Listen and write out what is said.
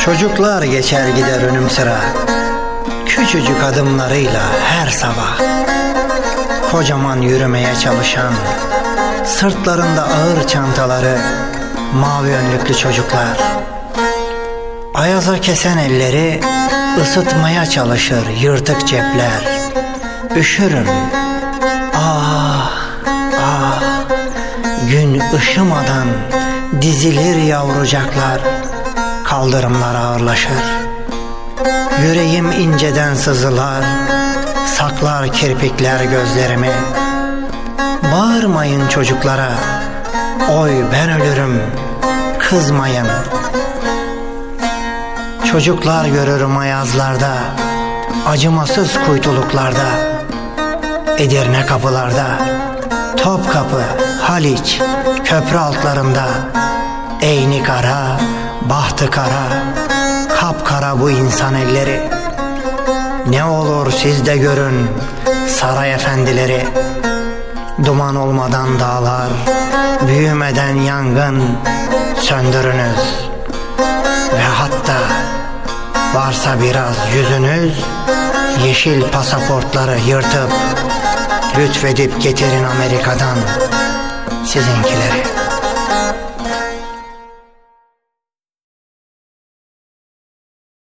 Çocuklar geçer gider önüm sıra. Küçücük adımlarıyla her sabah. Kocaman yürümeye çalışan Sırtlarında ağır çantaları Mavi önlüklü çocuklar. Ayaza kesen elleri ısıtmaya çalışır yırtık cepler. Üşürüm. Ah ah. Gün ışımadan dizilir yavrucaklar Kaldırımlar ağırlaşır Yüreğim inceden sızılar Saklar kirpikler gözlerimi. Bağırmayın çocuklara Oy ben ölürüm Kızmayın. Çocuklar görürüm ayazlarda Acımasız kuytuluklarda Edirne kapılarda Topkapı, Haliç, köprü altlarında Eyni kara, bahtı kara Kapkara bu insan elleri. Ne olur siz de görün Saray efendileri. Duman olmadan dağlar Büyümeden yangın Söndürünüz. Ve hatta Varsa biraz yüzünüz Yeşil pasaportları yırtıp Lütfedip getirin Amerika'dan Sizinkileri